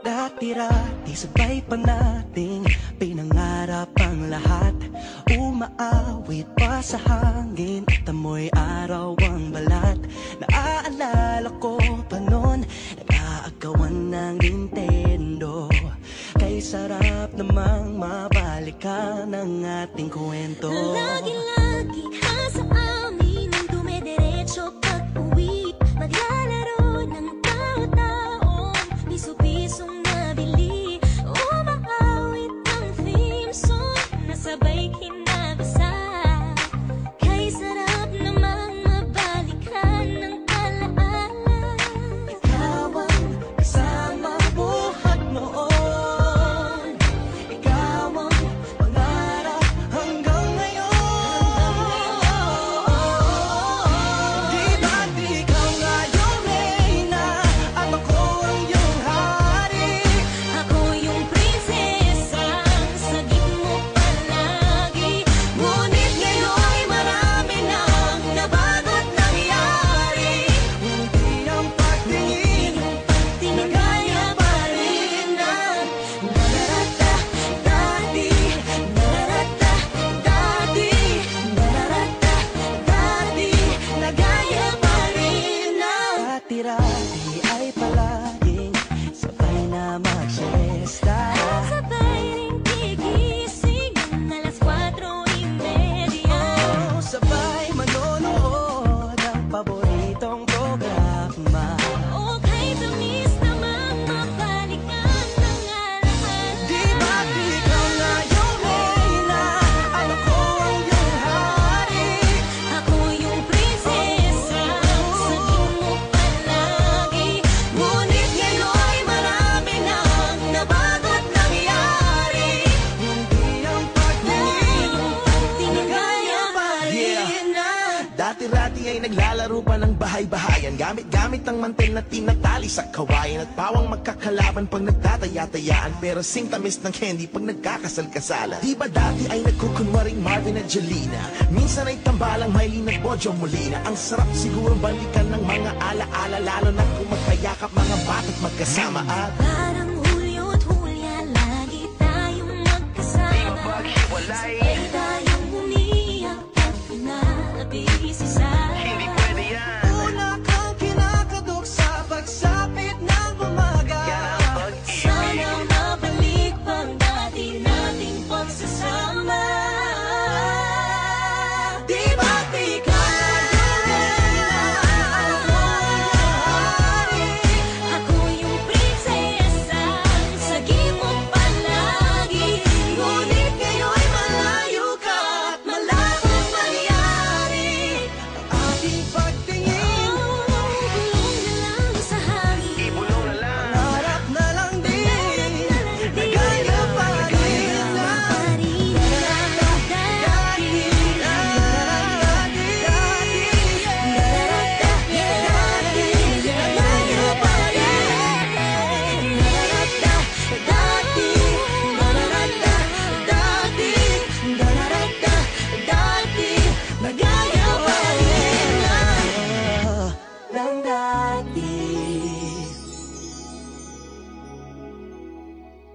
Dati-rati sabay pa nating pinangarap ang lahat. Umaawit pa sa hangin at amoy araw ang balat. Naaalala ko pa noon Nag-aagawan ng Nintendo. Kay sarap namang mabalikan ang ating kwento. Lagi-lagi ka sa amin Nang dumediretso pag-uwi. Maglalaro my pa ng bahay-bahayan. Gamit-gamit ang mantel na tinatali sa kawayan At pawang magkakalaban pag nagtataya-tayaan. Pero sing tamis ng candy pag nagkakasal-kasalan. Di ba dati ay nagkukunwaring Marvin at Jelena Minsan ay tambalang Mylene at Bojo Molina. Ang sarap siguro balikan ng mga ala-ala Lalo na kung magkayakap mga bata't magkasama At Parang